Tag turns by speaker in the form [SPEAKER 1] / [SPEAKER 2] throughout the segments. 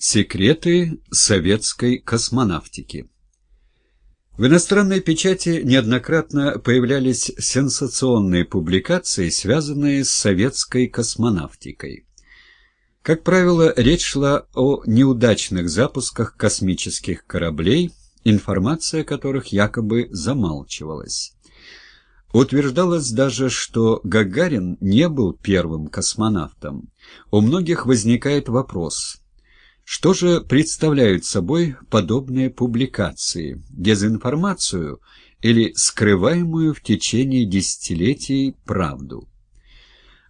[SPEAKER 1] Секреты советской космонавтики В иностранной печати неоднократно появлялись сенсационные публикации, связанные с советской космонавтикой. Как правило, речь шла о неудачных запусках космических кораблей, информация о которых якобы замалчивалась. Утверждалось даже, что Гагарин не был первым космонавтом. У многих возникает вопрос, что же представляют собой подобные публикации, дезинформацию или скрываемую в течение десятилетий правду?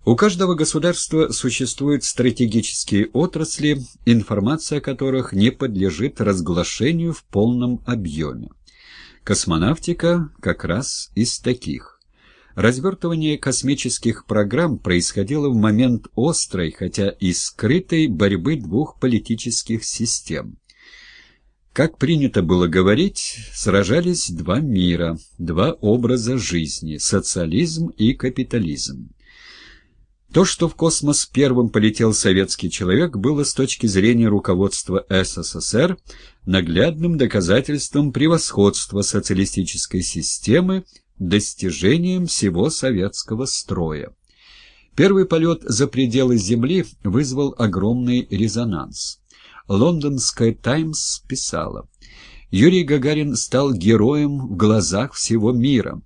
[SPEAKER 1] У каждого государства существуют стратегические отрасли, информация о которых не подлежит разглашению в полном объеме. Космонавтика как раз из таких. Развертывание космических программ происходило в момент острой, хотя и скрытой, борьбы двух политических систем. Как принято было говорить, сражались два мира, два образа жизни – социализм и капитализм. То, что в космос первым полетел советский человек, было с точки зрения руководства СССР наглядным доказательством превосходства социалистической системы, достижением всего советского строя. Первый полет за пределы Земли вызвал огромный резонанс. Лондонская «Таймс» писала, «Юрий Гагарин стал героем в глазах всего мира.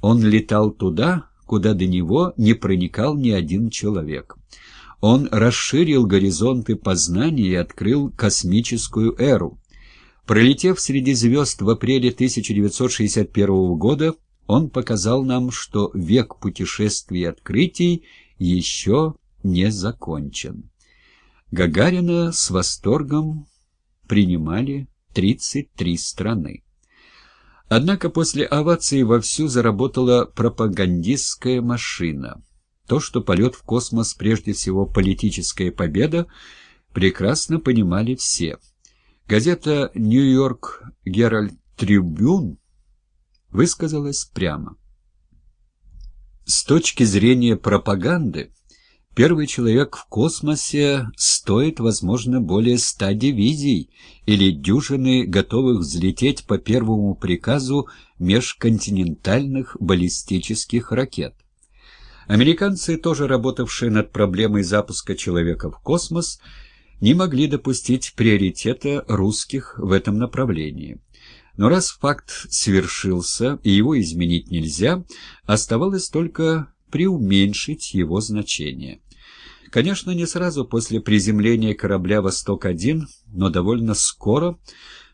[SPEAKER 1] Он летал туда, куда до него не проникал ни один человек. Он расширил горизонты познания и открыл космическую эру. Пролетев среди звезд в апреле 1961 года, он показал нам, что век путешествий и открытий еще не закончен. Гагарина с восторгом принимали 33 страны. Однако после овации вовсю заработала пропагандистская машина. То, что полет в космос прежде всего политическая победа, прекрасно понимали все. Газета «Нью-Йорк Геральд Трибюн» высказалась прямо. С точки зрения пропаганды, Первый человек в космосе стоит, возможно, более ста дивизий или дюжины, готовых взлететь по первому приказу межконтинентальных баллистических ракет. Американцы, тоже работавшие над проблемой запуска человека в космос, не могли допустить приоритета русских в этом направлении. Но раз факт свершился и его изменить нельзя, оставалось только преуменьшить его значение. Конечно, не сразу после приземления корабля «Восток-1», но довольно скоро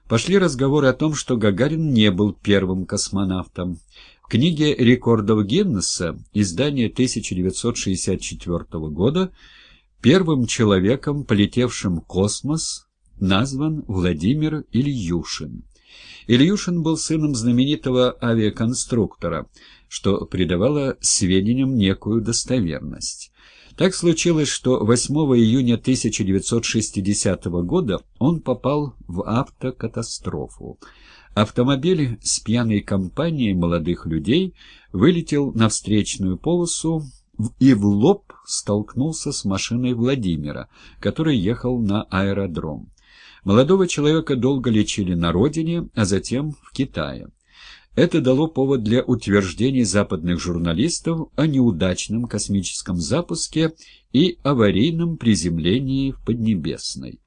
[SPEAKER 1] пошли разговоры о том, что Гагарин не был первым космонавтом. В книге рекордов Гиннесса, издание 1964 года, первым человеком, полетевшим в космос, назван Владимир Ильюшин. Ильюшин был сыном знаменитого авиаконструктора, что придавало сведениям некую достоверность. Так случилось, что 8 июня 1960 года он попал в автокатастрофу. Автомобиль с пьяной компанией молодых людей вылетел на встречную полосу и в лоб столкнулся с машиной Владимира, который ехал на аэродром. Молодого человека долго лечили на родине, а затем в Китае. Это дало повод для утверждений западных журналистов о неудачном космическом запуске и аварийном приземлении в Поднебесной.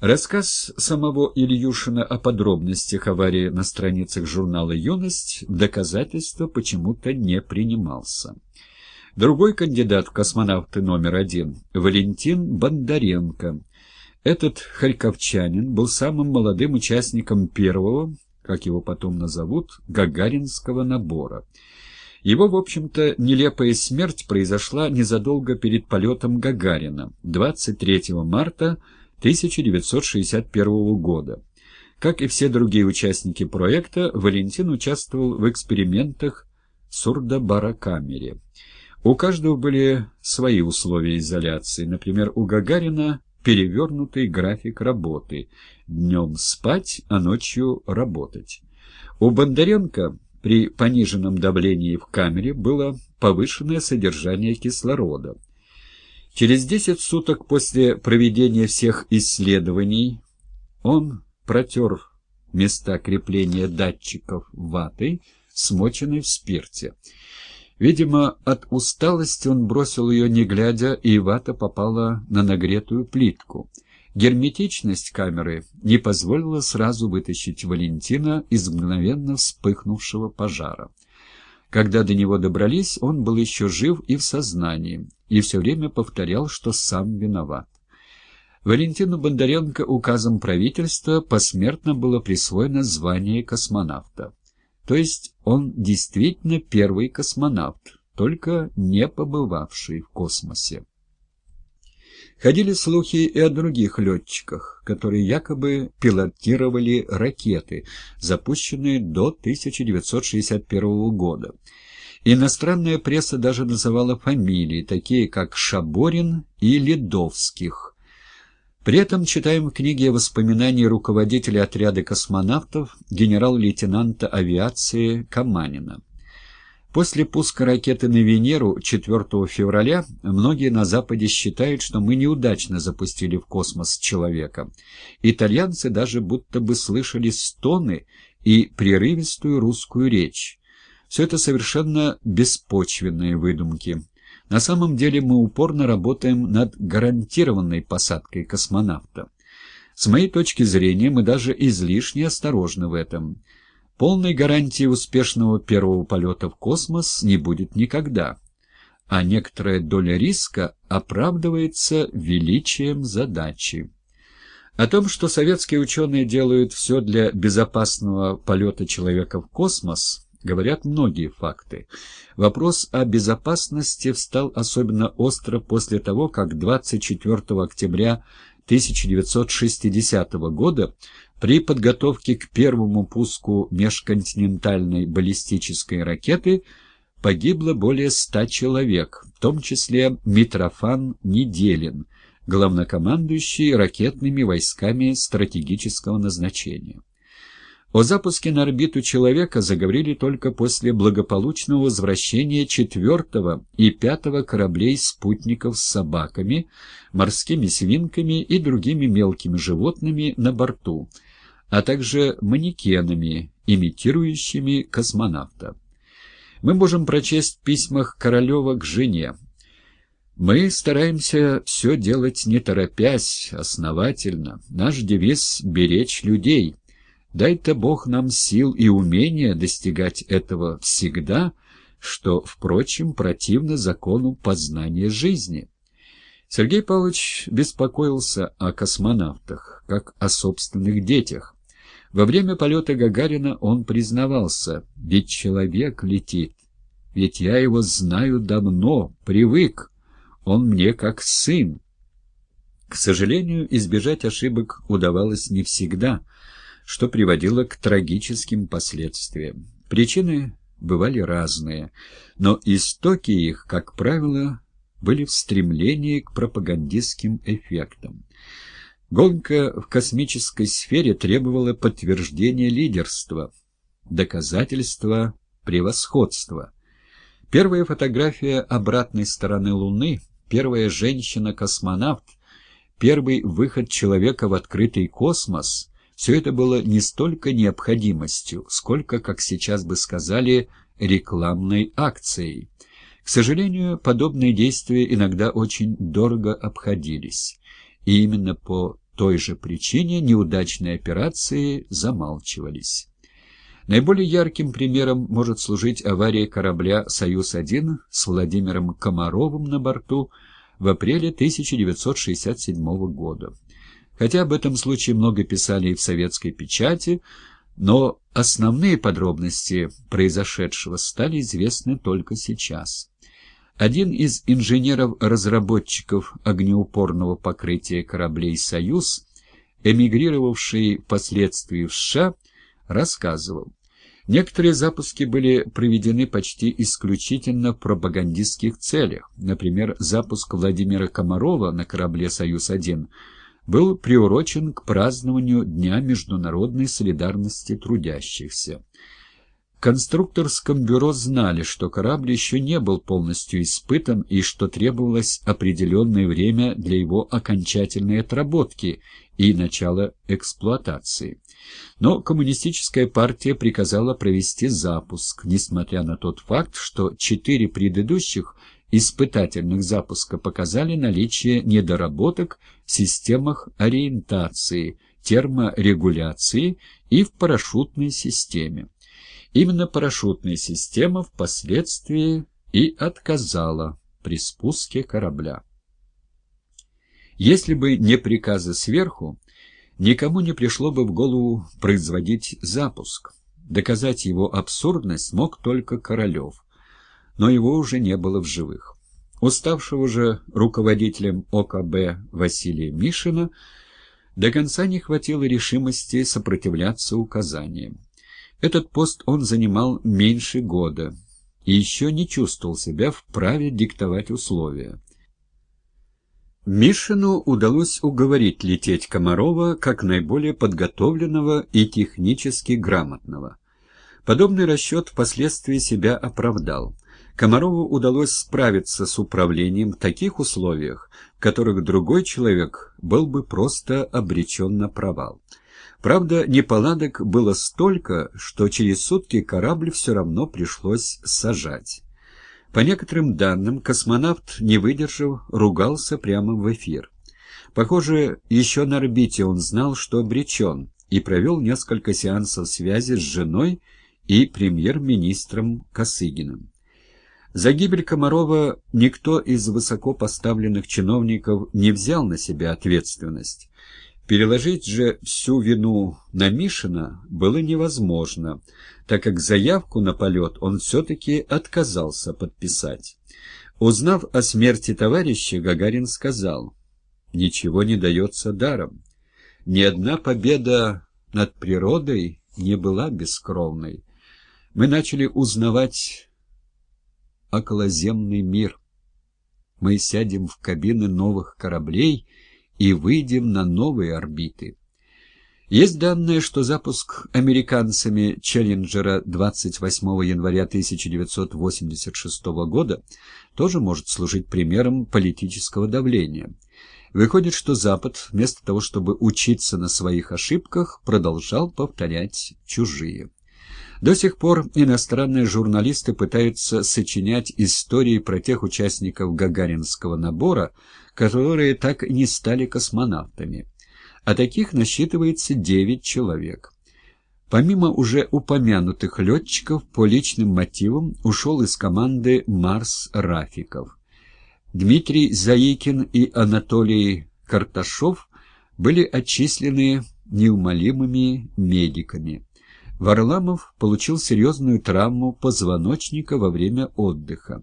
[SPEAKER 1] Рассказ самого Ильюшина о подробностях аварии на страницах журнала «Юность» в доказательство почему-то не принимался. Другой кандидат в космонавты номер один – Валентин Бондаренко. Этот харьковчанин был самым молодым участником первого как его потом назовут, гагаринского набора. Его, в общем-то, нелепая смерть произошла незадолго перед полетом Гагарина, 23 марта 1961 года. Как и все другие участники проекта, Валентин участвовал в экспериментах в сурдобарокамере. У каждого были свои условия изоляции. Например, у Гагарина перевернутый график работы. Днем спать, а ночью работать. У Бондаренко при пониженном давлении в камере было повышенное содержание кислорода. Через 10 суток после проведения всех исследований он протер места крепления датчиков ватой, смоченной в спирте. Видимо, от усталости он бросил ее не глядя, и вата попала на нагретую плитку. Герметичность камеры не позволила сразу вытащить Валентина из мгновенно вспыхнувшего пожара. Когда до него добрались, он был еще жив и в сознании, и все время повторял, что сам виноват. Валентину Бондаренко указом правительства посмертно было присвоено звание космонавта. То есть он действительно первый космонавт, только не побывавший в космосе. Ходили слухи и о других летчиках, которые якобы пилотировали ракеты, запущенные до 1961 года. Иностранная пресса даже называла фамилии, такие как Шаборин и Ледовских – при этом читаем в книге воспоминаний руководителя отряда космонавтов генерал-лейтенанта авиации Каманина. После пуска ракеты на Венеру 4 февраля многие на Западе считают, что мы неудачно запустили в космос человека. Итальянцы даже будто бы слышали стоны и прерывистую русскую речь. Все это совершенно беспочвенные выдумки. На самом деле мы упорно работаем над гарантированной посадкой космонавта. С моей точки зрения, мы даже излишне осторожны в этом. Полной гарантии успешного первого полета в космос не будет никогда, а некоторая доля риска оправдывается величием задачи. О том, что советские ученые делают все для безопасного полета человека в космос – говорят многие факты. Вопрос о безопасности встал особенно остро после того, как 24 октября 1960 года при подготовке к первому пуску межконтинентальной баллистической ракеты погибло более ста человек, в том числе Митрофан Неделин, главнокомандующий ракетными войсками стратегического назначения. О запуске на орбиту человека заговорили только после благополучного возвращения четвертого и пятого кораблей-спутников с собаками, морскими свинками и другими мелкими животными на борту, а также манекенами, имитирующими космонавта. Мы можем прочесть в письмах Королева к жене. Мы стараемся все делать не торопясь, основательно. Наш девиз — беречь людей — Дай-то Бог нам сил и умения достигать этого всегда, что, впрочем, противно закону познания жизни. Сергей Павлович беспокоился о космонавтах, как о собственных детях. Во время полета Гагарина он признавался, ведь человек летит, ведь я его знаю давно, привык, он мне как сын. К сожалению, избежать ошибок удавалось не всегда — что приводило к трагическим последствиям. Причины бывали разные, но истоки их, как правило, были в стремлении к пропагандистским эффектам. Гонка в космической сфере требовала подтверждения лидерства, доказательства превосходства. Первая фотография обратной стороны Луны, первая женщина-космонавт, первый выход человека в открытый космос — все это было не столько необходимостью, сколько, как сейчас бы сказали, рекламной акцией. К сожалению, подобные действия иногда очень дорого обходились, и именно по той же причине неудачные операции замалчивались. Наиболее ярким примером может служить авария корабля «Союз-1» с Владимиром Комаровым на борту в апреле 1967 года. Хотя об этом случае много писали и в советской печати, но основные подробности произошедшего стали известны только сейчас. Один из инженеров-разработчиков огнеупорного покрытия кораблей «Союз», эмигрировавший впоследствии в США, рассказывал, Некоторые запуски были проведены почти исключительно в пропагандистских целях. Например, запуск Владимира Комарова на корабле «Союз-1» был приурочен к празднованию Дня международной солидарности трудящихся. конструкторском бюро знали, что корабль еще не был полностью испытан и что требовалось определенное время для его окончательной отработки и начала эксплуатации. Но коммунистическая партия приказала провести запуск, несмотря на тот факт, что четыре предыдущих испытательных запуска показали наличие недоработок в системах ориентации, терморегуляции и в парашютной системе. Именно парашютная система впоследствии и отказала при спуске корабля. Если бы не приказы сверху, никому не пришло бы в голову производить запуск. Доказать его абсурдность мог только Королев, но его уже не было в живых. Уставшего же руководителем ОКБ Василия Мишина до конца не хватило решимости сопротивляться указаниям. Этот пост он занимал меньше года и еще не чувствовал себя вправе диктовать условия. Мишину удалось уговорить лететь Комарова как наиболее подготовленного и технически грамотного. Подобный расчет впоследствии себя оправдал. Комарову удалось справиться с управлением в таких условиях, в которых другой человек был бы просто обречен на провал. Правда, неполадок было столько, что через сутки корабль все равно пришлось сажать. По некоторым данным, космонавт, не выдержав, ругался прямо в эфир. Похоже, еще на орбите он знал, что обречен, и провел несколько сеансов связи с женой и премьер-министром Косыгиным. За гибель Комарова никто из высокопоставленных чиновников не взял на себя ответственность. Переложить же всю вину на Мишина было невозможно, так как заявку на полет он все-таки отказался подписать. Узнав о смерти товарища, Гагарин сказал, «Ничего не дается даром. Ни одна победа над природой не была бескровной. Мы начали узнавать околоземный мир. Мы сядем в кабины новых кораблей — и выйдем на новые орбиты. Есть данные, что запуск американцами «Челленджера» 28 января 1986 года тоже может служить примером политического давления. Выходит, что Запад, вместо того, чтобы учиться на своих ошибках, продолжал повторять чужие. До сих пор иностранные журналисты пытаются сочинять истории про тех участников гагаринского набора, которые так и не стали космонавтами. А таких насчитывается 9 человек. Помимо уже упомянутых летчиков, по личным мотивам ушел из команды Марс Рафиков. Дмитрий Заикин и Анатолий Карташов были отчислены неумолимыми медиками. Варламов получил серьезную травму позвоночника во время отдыха.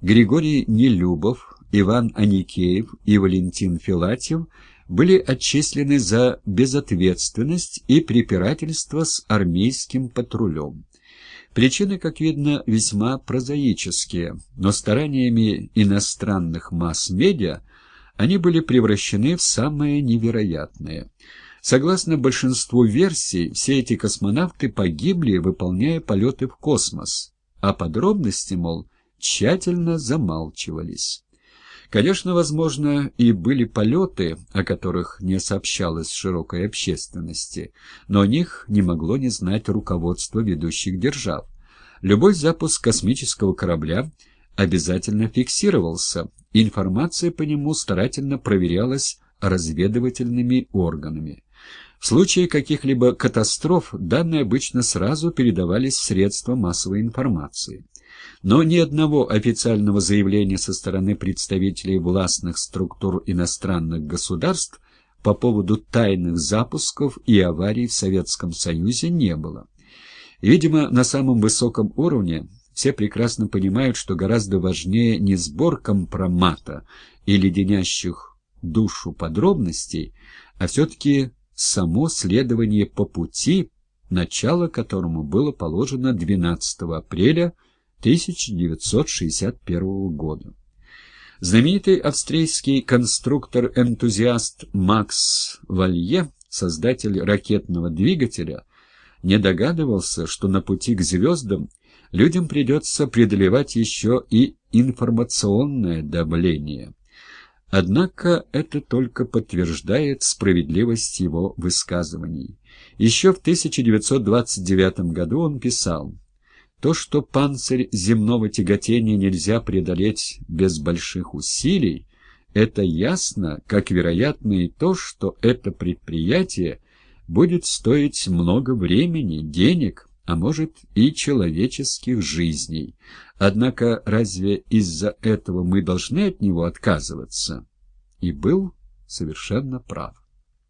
[SPEAKER 1] Григорий Нелюбов, Иван Аникеев и Валентин Филатьев были отчислены за безответственность и препирательство с армейским патрулем. Причины, как видно, весьма прозаические, но стараниями иностранных масс-медиа они были превращены в самые невероятные – Согласно большинству версий, все эти космонавты погибли, выполняя полеты в космос, а подробности, мол, тщательно замалчивались. Конечно, возможно, и были полеты, о которых не сообщалось широкой общественности, но о них не могло не знать руководство ведущих держав. Любой запуск космического корабля обязательно фиксировался, информация по нему старательно проверялась разведывательными органами. В случае каких-либо катастроф данные обычно сразу передавались в средства массовой информации. Но ни одного официального заявления со стороны представителей властных структур иностранных государств по поводу тайных запусков и аварий в Советском Союзе не было. Видимо, на самом высоком уровне все прекрасно понимают, что гораздо важнее не сбор компромата и леденящих душу подробностей, а все-таки само следование по пути, начало которому было положено 12 апреля 1961 года. Знаменитый австрийский конструктор-энтузиаст Макс Валье, создатель ракетного двигателя, не догадывался, что на пути к звездам людям придется преодолевать еще и информационное давление. Однако это только подтверждает справедливость его высказываний. Еще в 1929 году он писал «То, что панцирь земного тяготения нельзя преодолеть без больших усилий, это ясно, как вероятно и то, что это предприятие будет стоить много времени, денег, а может и человеческих жизней. Однако разве из-за этого мы должны от него отказываться? И был совершенно прав.